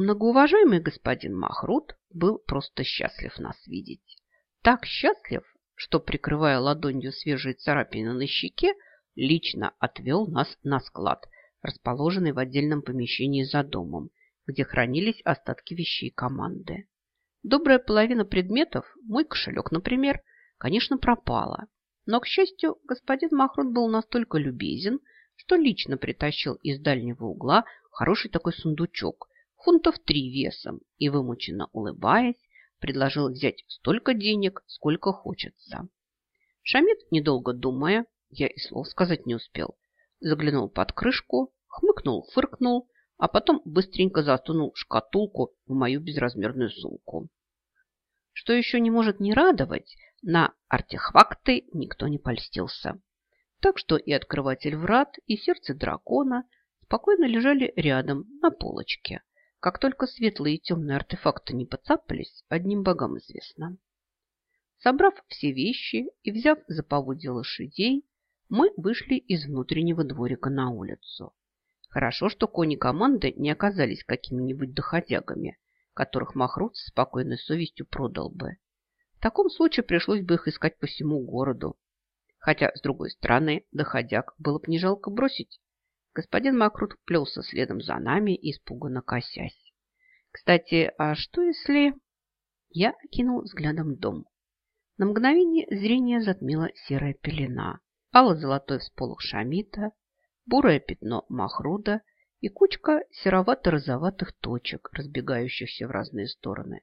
Многоуважаемый господин Махрут был просто счастлив нас видеть. Так счастлив, что, прикрывая ладонью свежие царапины на щеке, лично отвел нас на склад, расположенный в отдельном помещении за домом, где хранились остатки вещей команды. Добрая половина предметов, мой кошелек, например, конечно, пропала. Но, к счастью, господин Махрут был настолько любезен, что лично притащил из дальнего угла хороший такой сундучок, фунтов три весом, и, вымученно улыбаясь, предложил взять столько денег, сколько хочется. Шамид, недолго думая, я и слов сказать не успел, заглянул под крышку, хмыкнул, фыркнул, а потом быстренько засунул шкатулку в мою безразмерную сумку. Что еще не может не радовать, на артефакты никто не польстился. Так что и открыватель врат, и сердце дракона спокойно лежали рядом на полочке. Как только светлые и темные артефакты не подцапались, одним богам известно. Собрав все вещи и взяв за поводья лошадей, мы вышли из внутреннего дворика на улицу. Хорошо, что кони команды не оказались какими-нибудь доходягами, которых Махрут с спокойной совестью продал бы. В таком случае пришлось бы их искать по всему городу. Хотя, с другой стороны, доходяг было бы не жалко бросить. Господин Макрут плелся следом за нами, испуганно косясь. Кстати, а что если... Я окинул взглядом дом. На мгновение зрение затмила серая пелена, ало-золотой всполох шамита, бурое пятно махруда и кучка серовато-розоватых точек, разбегающихся в разные стороны.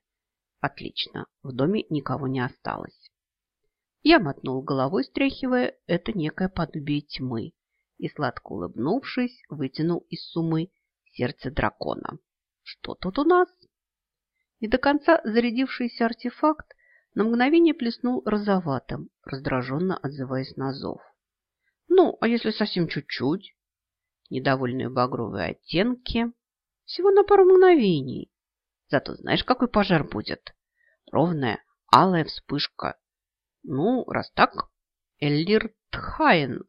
Отлично, в доме никого не осталось. Я мотнул головой, стряхивая это некое подобие тьмы, и, сладко улыбнувшись, вытянул из сумы сердце дракона. Что тут у нас? Не до конца зарядившийся артефакт на мгновение плеснул розоватым, раздраженно отзываясь на зов. Ну, а если совсем чуть-чуть? Недовольные багровые оттенки. Всего на пару мгновений. Зато знаешь, какой пожар будет? ровная алая вспышка. Ну, раз так, Эллир Тхайн,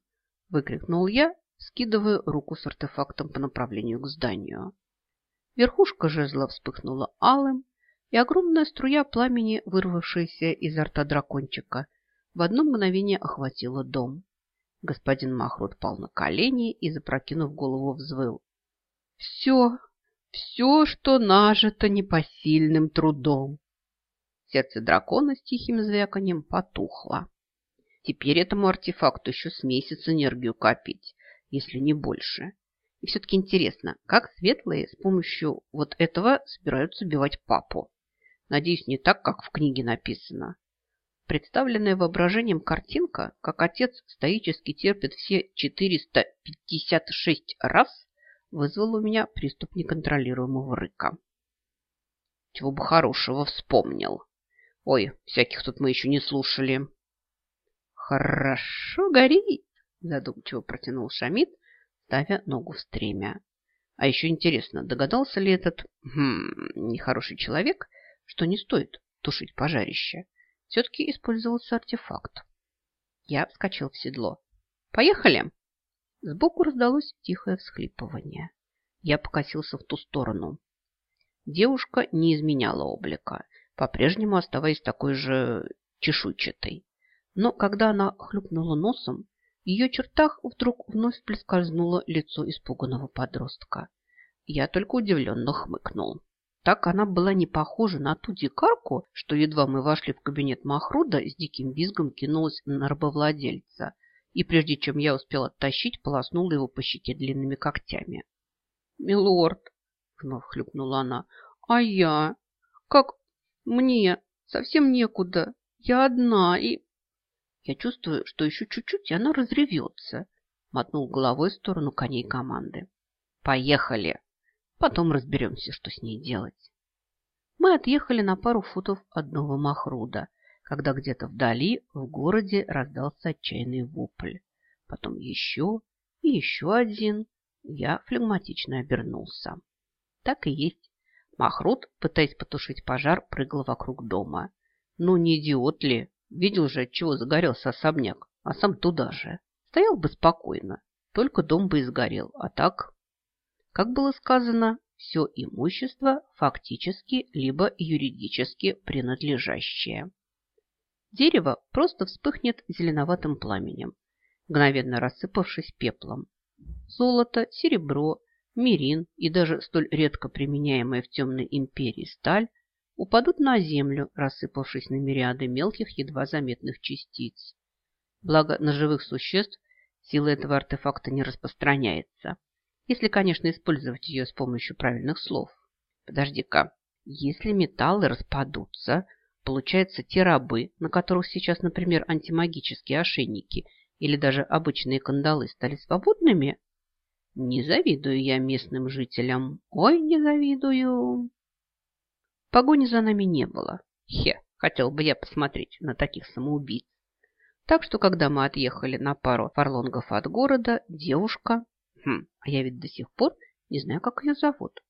выкрикнул я, скидывая руку с артефактом по направлению к зданию. Верхушка жезла вспыхнула алым, и огромная струя пламени, вырвавшаяся изо рта дракончика, в одно мгновение охватила дом. Господин Махрут пал на колени и, запрокинув голову, взвыл. «Все, все, что нажито непосильным трудом. Сердце дракона с тихим звяканьем потухло. Теперь этому артефакту еще с месяц энергию копить, если не больше. И все-таки интересно, как светлые с помощью вот этого собираются убивать папу? Надеюсь, не так, как в книге написано. Представленная воображением картинка, как отец стоически терпит все 456 раз, вызвала у меня приступ неконтролируемого рыка. Чего бы хорошего вспомнил. Ой, всяких тут мы еще не слушали. Хорошо горит, задумчиво протянул Шамид, ставя ногу в стремя. А еще интересно, догадался ли этот хм, нехороший человек, что не стоит тушить пожарище? Все-таки использовался артефакт. Я вскочил в седло. «Поехали!» Сбоку раздалось тихое всхлипывание. Я покосился в ту сторону. Девушка не изменяла облика по-прежнему оставаясь такой же чешуйчатой. Но когда она хлюпнула носом, в ее чертах вдруг вновь прискользнуло лицо испуганного подростка. Я только удивленно хмыкнул. Так она была не похожа на ту дикарку, что едва мы вошли в кабинет Махруда, с диким визгом кинулась на рабовладельца, и прежде чем я успел оттащить, полоснула его по щеке длинными когтями. «Милорд!» — вновь хлюпнула она. «А я? Как мне совсем некуда. Я одна и... Я чувствую, что еще чуть-чуть, и она разревется. Мотнул головой в сторону коней команды. Поехали. Потом разберемся, что с ней делать. Мы отъехали на пару футов от нового Махруда, когда где-то вдали в городе раздался отчаянный вопль. Потом еще и еще один. Я флегматично обернулся. Так и есть. Махрут, пытаясь потушить пожар, прыгал вокруг дома. Ну, не идиот ли? Видел же, от чего загорелся особняк, а сам туда же. Стоял бы спокойно, только дом бы изгорел, а так... Как было сказано, все имущество фактически либо юридически принадлежащее. Дерево просто вспыхнет зеленоватым пламенем, мгновенно рассыпавшись пеплом. Золото, серебро, мирин и даже столь редко применяемая в темной империи сталь упадут на землю, рассыпавшись на мириады мелких, едва заметных частиц. Благо, на живых существ сила этого артефакта не распространяется, если, конечно, использовать ее с помощью правильных слов. Подожди-ка, если металлы распадутся, получается, те рабы, на которых сейчас, например, антимагические ошейники или даже обычные кандалы стали свободными? Не завидую я местным жителям. Ой, не завидую. Погони за нами не было. Хе, хотел бы я посмотреть на таких самоубийц. Так что, когда мы отъехали на пару фарлонгов от города, девушка... Хм, а я ведь до сих пор не знаю, как ее зовут.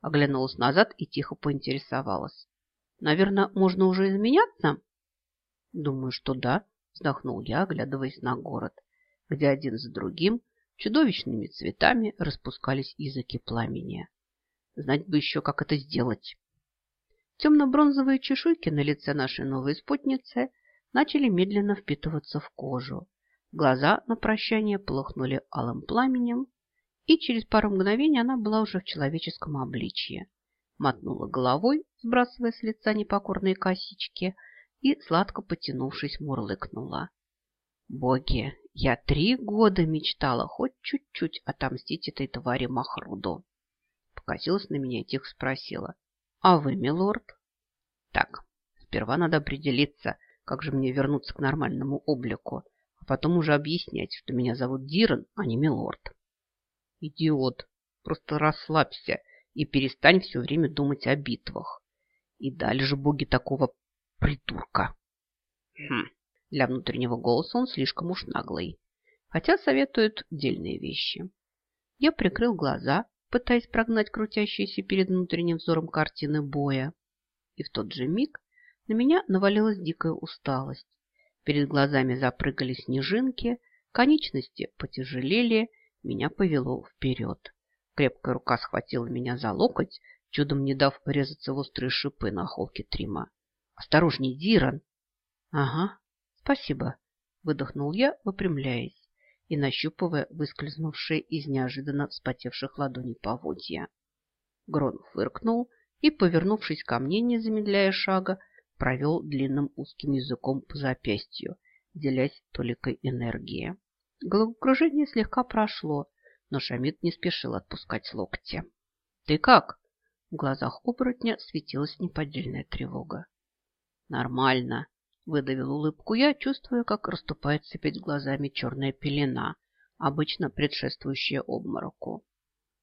Оглянулась назад и тихо поинтересовалась. Наверное, можно уже изменяться? Думаю, что да, вздохнул я, оглядываясь на город, где один за другим чудовищными цветами распускались языки пламени. Знать бы еще, как это сделать. Темно-бронзовые чешуйки на лице нашей новой спутницы начали медленно впитываться в кожу. Глаза на прощание полыхнули алым пламенем, и через пару мгновений она была уже в человеческом обличье. Мотнула головой, сбрасывая с лица непокорные косички, и, сладко потянувшись, мурлыкнула. Боги, я три года мечтала хоть чуть-чуть отомстить этой твари Махруду. Покосилась на меня и тихо спросила. А вы, милорд? Так, сперва надо определиться, как же мне вернуться к нормальному облику, а потом уже объяснять, что меня зовут Диран, а не милорд. Идиот, просто расслабься и перестань все время думать о битвах. И дали же боги такого придурка. Хм, для внутреннего голоса он слишком уж наглый. Хотя советует дельные вещи. Я прикрыл глаза, пытаясь прогнать крутящиеся перед внутренним взором картины боя. И в тот же миг на меня навалилась дикая усталость. Перед глазами запрыгали снежинки, конечности потяжелели, меня повело вперед. Крепкая рука схватила меня за локоть, чудом не дав врезаться в острые шипы на холке Трима. «Осторожней, Диран!» «Ага, спасибо», — выдохнул я, выпрямляясь и нащупывая выскользнувшие из неожиданно вспотевших ладоней поводья. Грон фыркнул и, повернувшись ко мне, не замедляя шага, провел длинным узким языком по запястью, делясь толикой энергии. Головокружение слегка прошло, но Шамид не спешил отпускать локти. «Ты как?» В глазах оборотня светилась неподдельная тревога. «Нормально», Выдавил улыбку я, чувствуя, как расступается перед глазами черная пелена, обычно предшествующая обмороку.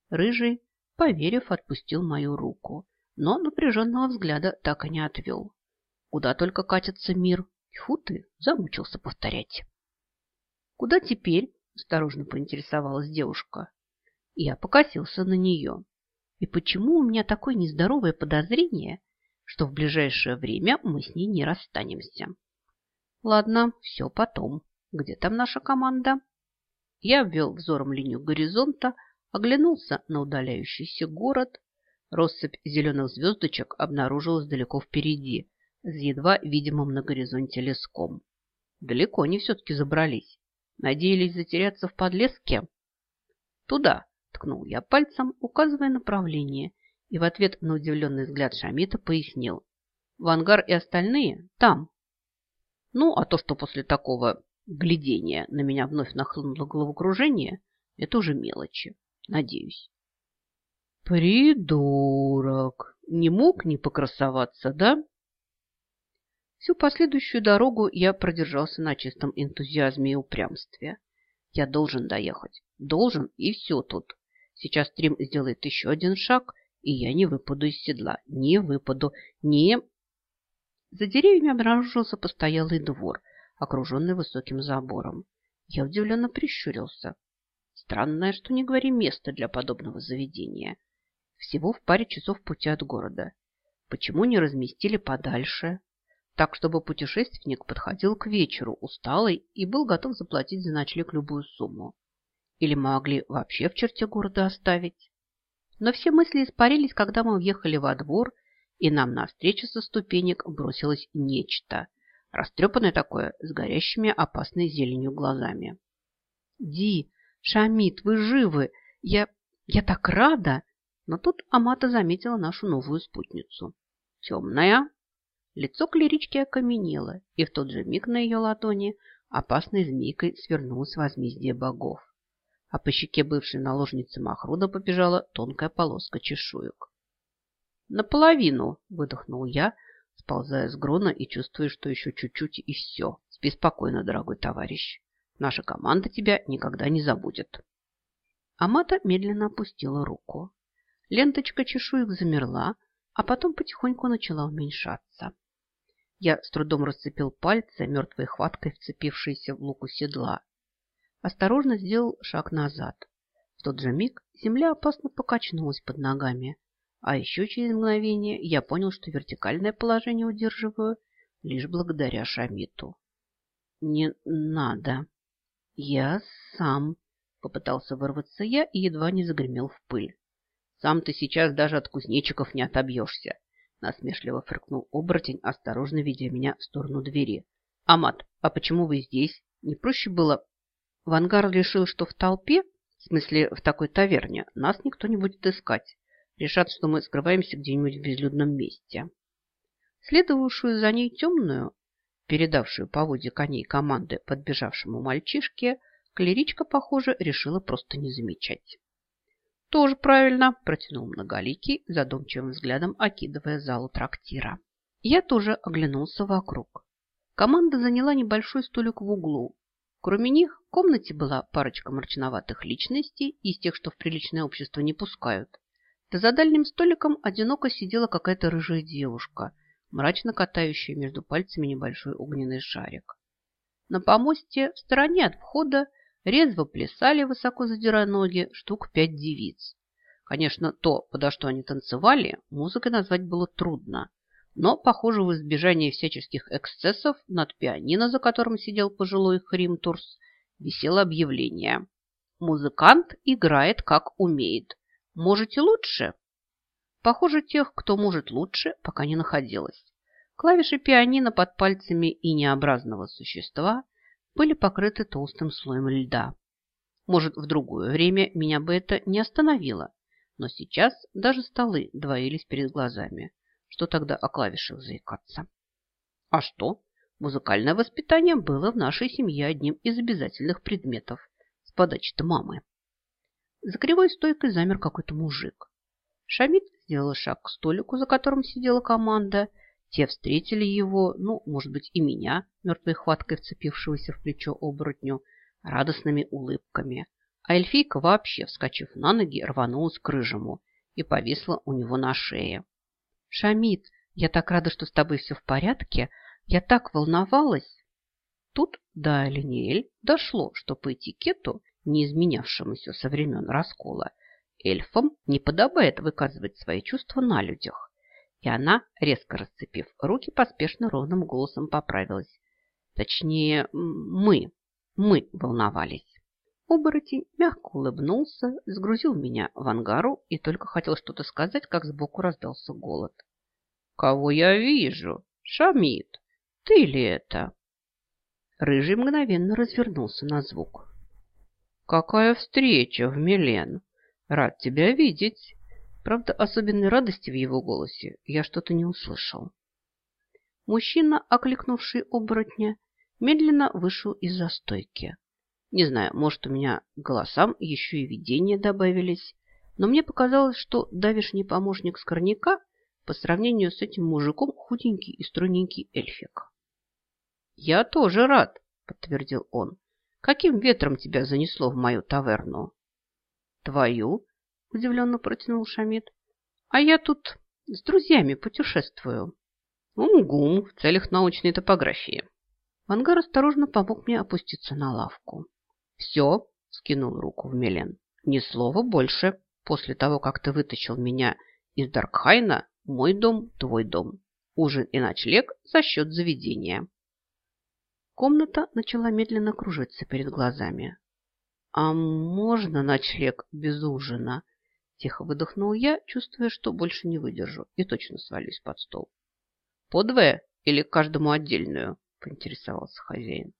Рыжий, поверив, отпустил мою руку, но напряженного взгляда так и не отвел. Куда только катится мир. Тьфу ты, замучился повторять. Куда теперь? Осторожно поинтересовалась девушка. Я покосился на нее. И почему у меня такое нездоровое подозрение, что в ближайшее время мы с ней не расстанемся. Ладно, все потом. Где там наша команда? Я ввел взором линию горизонта, оглянулся на удаляющийся город. Россыпь зеленых звездочек обнаружилась далеко впереди, с едва видимым на горизонте леском. Далеко они все-таки забрались. Надеялись затеряться в подлеске? Туда, ткнул я пальцем, указывая направление, и в ответ на удивленный взгляд Шамита пояснил. Вангар и остальные там. Ну, а то, что после такого глядения на меня вновь нахлынуло головокружение, это уже мелочи, надеюсь. Придурок! Не мог не покрасоваться, да? Всю последующую дорогу я продержался на чистом энтузиазме и упрямстве. Я должен доехать. Должен, и все тут. Сейчас Трим сделает еще один шаг, и я не выпаду из седла, не выпаду, не... За деревьями обнаружился постоялый двор, окруженный высоким забором. Я удивленно прищурился. Странное, что не говори, место для подобного заведения. Всего в паре часов пути от города. Почему не разместили подальше? Так, чтобы путешественник подходил к вечеру усталый и был готов заплатить за ночлег любую сумму. Или могли вообще в черте города оставить? Но все мысли испарились, когда мы въехали во двор, и нам навстречу со ступенек бросилось нечто, растрепанное такое, с горящими опасной зеленью глазами. «Ди, Шамид, вы живы! Я... я так рада!» Но тут Амата заметила нашу новую спутницу. Темная. Лицо клерички окаменело, и в тот же миг на ее ладони опасной змейкой свернулось возмездие богов. А по щеке бывшей наложницы Махруда побежала тонкая полоска чешуек. «Наполовину!» – выдохнул я, сползая с грона и чувствуя, что еще чуть-чуть и все. Спи спокойно, дорогой товарищ. Наша команда тебя никогда не забудет. Амата медленно опустила руку. Ленточка чешуек замерла, а потом потихоньку начала уменьшаться. Я с трудом расцепил пальцы, мертвой хваткой вцепившиеся в луку седла. Осторожно сделал шаг назад. В тот же миг земля опасно покачнулась под ногами, а еще через мгновение я понял, что вертикальное положение удерживаю лишь благодаря Шамиту. «Не надо. Я сам», — попытался вырваться я и едва не загремел в пыль. Сам ты сейчас даже от кузнечиков не отобьешься. Насмешливо фыркнул оборотень, осторожно ведя меня в сторону двери. Амат, а почему вы здесь? Не проще было... Вангар решил, что в толпе, в смысле в такой таверне, нас никто не будет искать. Решат, что мы скрываемся где-нибудь в безлюдном месте. Следовавшую за ней темную, передавшую по воде коней команды подбежавшему мальчишке, клеричка, похоже, решила просто не замечать. «Тоже правильно», – протянул многоликий, задумчивым взглядом окидывая залу трактира. Я тоже оглянулся вокруг. Команда заняла небольшой столик в углу. Кроме них в комнате была парочка мрачноватых личностей из тех, что в приличное общество не пускают. Да за дальним столиком одиноко сидела какая-то рыжая девушка, мрачно катающая между пальцами небольшой огненный шарик. На помосте в стороне от входа резво плясали, высоко задирая ноги, штук пять девиц. Конечно, то, подо что они танцевали, музыкой назвать было трудно, но, похоже, в избежании всяческих эксцессов над пианино, за которым сидел пожилой Хримтурс, висело объявление. Музыкант играет как умеет. Можете лучше? Похоже, тех, кто может лучше, пока не находилось. Клавиши пианино под пальцами и необразного существа были покрыты толстым слоем льда. Может, в другое время меня бы это не остановило, но сейчас даже столы двоились перед глазами. Что тогда о клавишах заикаться? А что? Музыкальное воспитание было в нашей семье одним из обязательных предметов с подачи-то мамы. За кривой стойкой замер какой-то мужик. Шамид сделал шаг к столику, за которым сидела команда, те встретили его, ну, может быть, и меня, мертвой хваткой вцепившегося в плечо оборотню, радостными улыбками. А эльфийка вообще, вскочив на ноги, рванулась к рыжему и повисла у него на шее. «Шамид, я так рада, что с тобой все в порядке. Я так волновалась!» Тут до Линеэль дошло, что по этикету, не изменявшемуся со времен раскола, эльфам не подобает выказывать свои чувства на людях. И она, резко расцепив руки, поспешно ровным голосом поправилась. Точнее, мы, мы волновались. Оборотень мягко улыбнулся, сгрузил меня в ангару и только хотел что-то сказать, как сбоку раздался голод. «Кого я вижу? Шамид, ты ли это?» Рыжий мгновенно развернулся на звук. «Какая встреча в Милен! Рад тебя видеть!» Правда, особенной радости в его голосе я что-то не услышал. Мужчина, окликнувший оборотня, медленно вышел из застойки. Не знаю, может, у меня голосам еще и видения добавились, но мне показалось, что давишний помощник Скорняка по сравнению с этим мужиком худенький и стройненький эльфик. «Я тоже рад», — подтвердил он. «Каким ветром тебя занесло в мою таверну?» «Твою?» – удивленно протянул Шамид. «А я тут с друзьями путешествую». «Ум-гум, в целях научной топографии». Вангар осторожно помог мне опуститься на лавку. «Все», – скинул руку в Мелен, – «ни слова больше. После того, как ты вытащил меня из Даркхайна, мой дом – твой дом. Ужин и ночлег за счет заведения». Комната начала медленно кружиться перед глазами. «А можно ночлег без ужина?» Тихо выдохнул я, чувствуя, что больше не выдержу и точно свалюсь под стол. «Подвое или каждому отдельную?» – поинтересовался хозяин.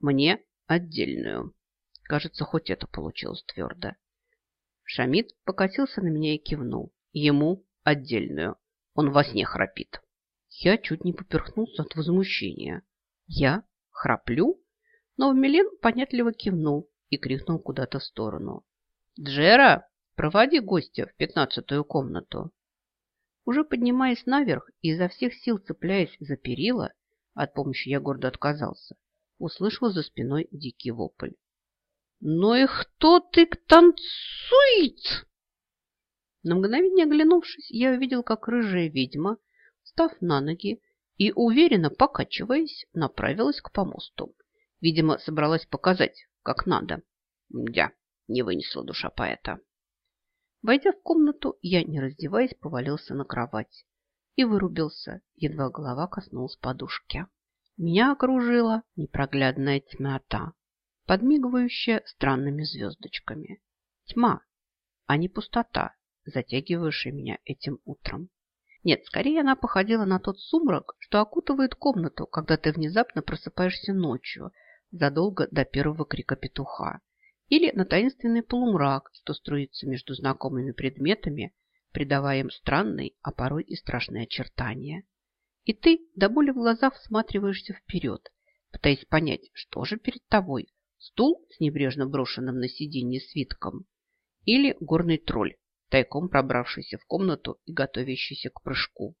«Мне отдельную». Кажется, хоть это получилось твердо. Шамид покатился на меня и кивнул. Ему отдельную. Он во сне храпит. Я чуть не поперхнулся от возмущения. Я храплю? Но Милен понятливо кивнул и крикнул куда-то в сторону. «Джера, проводи гостя в пятнадцатую комнату!» Уже поднимаясь наверх и изо всех сил цепляясь за перила, от помощи я гордо отказался, услышал за спиной дикий вопль. «Ну и кто ты танцует?» На мгновение оглянувшись, я увидел, как рыжая ведьма, став на ноги и, уверенно покачиваясь, направилась к помосту. Видимо, собралась показать, как надо. Я не вынесла душа поэта. Войдя в комнату, я, не раздеваясь, повалился на кровать и вырубился, едва голова коснулась подушки. Меня окружила непроглядная тьмата, подмигивающая странными звездочками. Тьма, а не пустота, затягивающая меня этим утром. Нет, скорее она походила на тот сумрак, что окутывает комнату, когда ты внезапно просыпаешься ночью, задолго до первого крика петуха, или на таинственный полумрак, что струится между знакомыми предметами, придавая им странные, а порой и страшные очертания. И ты до боли в глазах всматриваешься вперед, пытаясь понять, что же перед тобой – стул с небрежно брошенным на сиденье свитком или горный тролль, тайком пробравшийся в комнату и готовящийся к прыжку.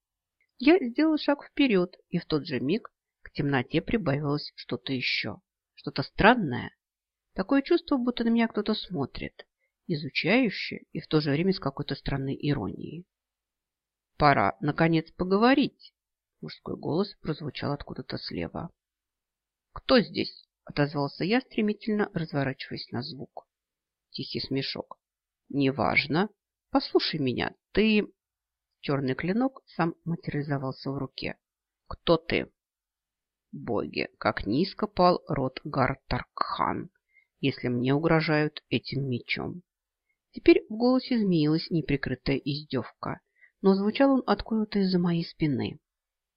Я сделал шаг вперед, и в тот же миг к темноте прибавилось что-то еще, что-то странное. Такое чувство, будто на меня кто-то смотрит, изучающе и в то же время с какой-то странной иронией. «Пора, наконец, поговорить!» Мужской голос прозвучал откуда-то слева. «Кто здесь?» – отозвался я, стремительно разворачиваясь на звук. Тихий смешок. «Неважно. Послушай меня, ты...» Черный клинок сам материализовался в руке. «Кто ты?» «Боги, как низко пал род Гартаркхан, если мне угрожают этим мечом». Теперь в голосе изменилась неприкрытая издевка, но звучал он откуда-то из-за моей спины.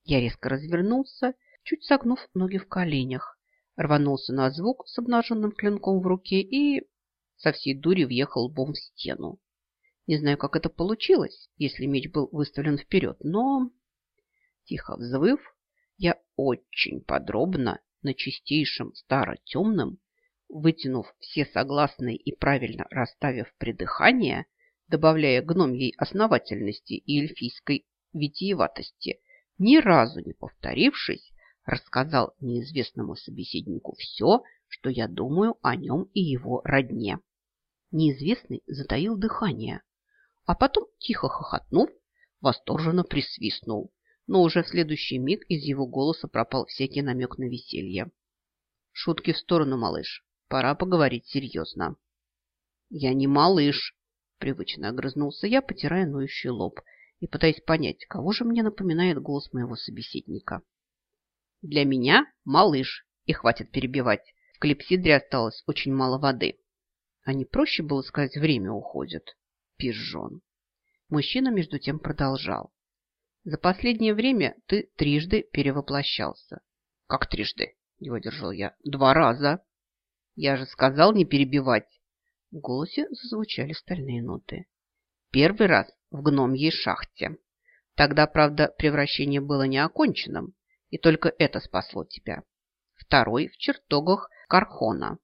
Я резко развернулся, чуть согнув ноги в коленях, рванулся на звук с обнаженным клинком в руке и со всей дури въехал лбом в стену. Не знаю, как это получилось, если меч был выставлен вперед, но... Тихо взвыв, я очень подробно, на чистейшем старо-темном, вытянув все согласные и правильно расставив придыхание, добавляя гномьей основательности и эльфийской витиеватости, ни разу не повторившись, рассказал неизвестному собеседнику все, что я думаю о нем и его родне. Неизвестный затаил дыхание, а потом, тихо хохотнув, восторженно присвистнул. Но уже в следующий миг из его голоса пропал всякий намек на веселье. Шутки в сторону, малыш. Пора поговорить серьезно. Я не малыш, привычно огрызнулся я, потирая ноющий лоб и пытаясь понять, кого же мне напоминает голос моего собеседника. Для меня малыш, и хватит перебивать. В клипсидре осталось очень мало воды. А не проще было сказать, время уходит пижон. Мужчина между тем продолжал. За последнее время ты трижды перевоплощался. Как трижды? Не выдержал я. Два раза. Я же сказал не перебивать. В голосе зазвучали стальные ноты. Первый раз в гномьей шахте. Тогда, правда, превращение было не оконченным, и только это спасло тебя. Второй в чертогах Кархона.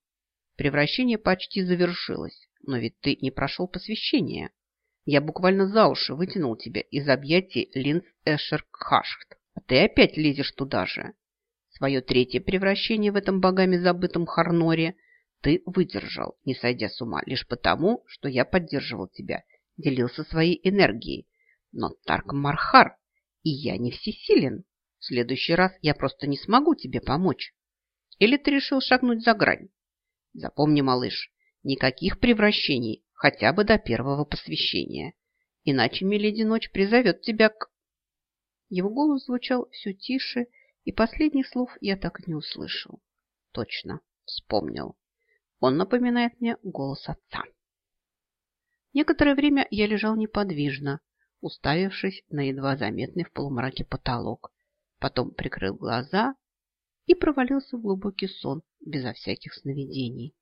Превращение почти завершилось, но ведь ты не прошел посвящение. Я буквально за уши вытянул тебя из объятий Линц Эшеркхашт, а ты опять лезешь туда же. Свое третье превращение в этом богами забытом Харноре ты выдержал, не сойдя с ума, лишь потому, что я поддерживал тебя, делился своей энергией. Но Тарк Мархар, и я не всесилен. В следующий раз я просто не смогу тебе помочь. Или ты решил шагнуть за грань? Запомни, малыш, Никаких превращений, хотя бы до первого посвящения. Иначе Миледи Ночь призовет тебя к... Его голос звучал все тише, и последних слов я так и не услышал. Точно, вспомнил. Он напоминает мне голос отца. Некоторое время я лежал неподвижно, уставившись на едва заметный в полумраке потолок. Потом прикрыл глаза и провалился в глубокий сон безо всяких сновидений.